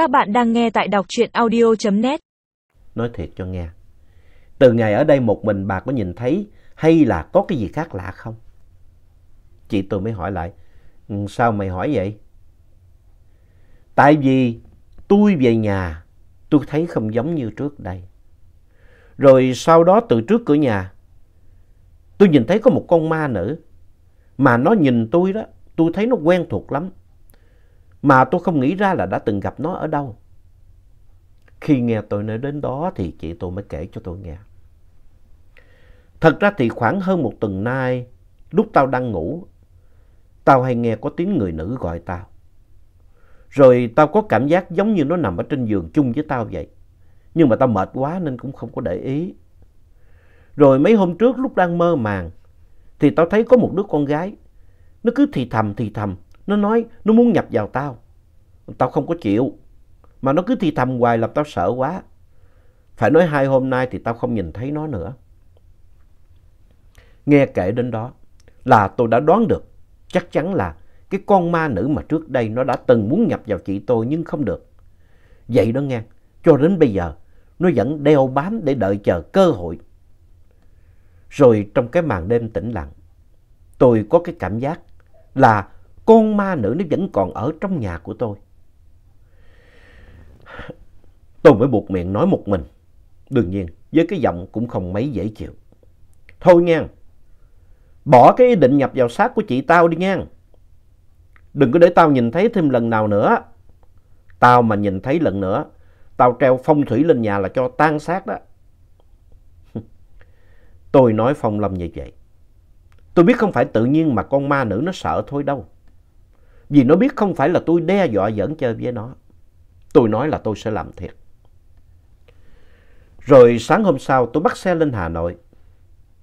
Các bạn đang nghe tại đọc truyện audio.net. Nói thiệt cho nghe. Từ ngày ở đây một mình bà có nhìn thấy hay là có cái gì khác lạ không? Chị tôi mới hỏi lại. Ừ, sao mày hỏi vậy? Tại vì tôi về nhà tôi thấy không giống như trước đây. Rồi sau đó từ trước cửa nhà tôi nhìn thấy có một con ma nữ. Mà nó nhìn tôi đó, tôi thấy nó quen thuộc lắm. Mà tôi không nghĩ ra là đã từng gặp nó ở đâu. Khi nghe tôi nói đến đó thì chị tôi mới kể cho tôi nghe. Thật ra thì khoảng hơn một tuần nay, lúc tao đang ngủ, tao hay nghe có tiếng người nữ gọi tao. Rồi tao có cảm giác giống như nó nằm ở trên giường chung với tao vậy. Nhưng mà tao mệt quá nên cũng không có để ý. Rồi mấy hôm trước lúc đang mơ màng, thì tao thấy có một đứa con gái. Nó cứ thì thầm thì thầm, nó nói nó muốn nhập vào tao. Tao không có chịu, mà nó cứ thì thầm hoài làm tao sợ quá. Phải nói hai hôm nay thì tao không nhìn thấy nó nữa. Nghe kể đến đó là tôi đã đoán được chắc chắn là cái con ma nữ mà trước đây nó đã từng muốn nhập vào chị tôi nhưng không được. Vậy đó nghe, cho đến bây giờ nó vẫn đeo bám để đợi chờ cơ hội. Rồi trong cái màn đêm tĩnh lặng, tôi có cái cảm giác là con ma nữ nó vẫn còn ở trong nhà của tôi. Tôi mới buộc miệng nói một mình. Đương nhiên, với cái giọng cũng không mấy dễ chịu. Thôi nha, bỏ cái ý định nhập vào xác của chị tao đi nha. Đừng có để tao nhìn thấy thêm lần nào nữa. Tao mà nhìn thấy lần nữa, tao treo phong thủy lên nhà là cho tan xác đó. Tôi nói Phong Lâm như vậy. Tôi biết không phải tự nhiên mà con ma nữ nó sợ thôi đâu. Vì nó biết không phải là tôi đe dọa dẫn chơi với nó. Tôi nói là tôi sẽ làm thiệt. Rồi sáng hôm sau tôi bắt xe lên Hà Nội.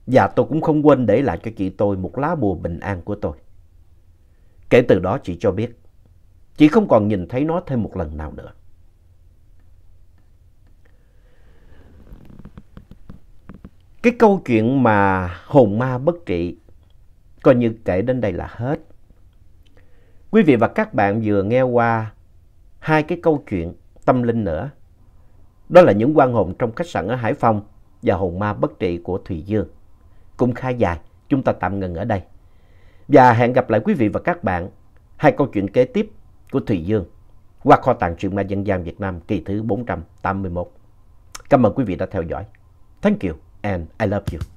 Và tôi cũng không quên để lại cho chị tôi một lá bùa bình an của tôi. Kể từ đó chị cho biết, chị không còn nhìn thấy nó thêm một lần nào nữa. Cái câu chuyện mà hồn ma bất trị coi như kể đến đây là hết. Quý vị và các bạn vừa nghe qua hai cái câu chuyện tâm linh nữa. Đó là những quan hồn trong khách sạn ở Hải Phòng và hồn ma bất trị của Thùy Dương. Cũng khá dài, chúng ta tạm ngừng ở đây. Và hẹn gặp lại quý vị và các bạn hai câu chuyện kế tiếp của Thùy Dương qua kho tàng truyện ma dân gian Việt Nam kỳ thứ 481. Cảm ơn quý vị đã theo dõi. Thank you and I love you.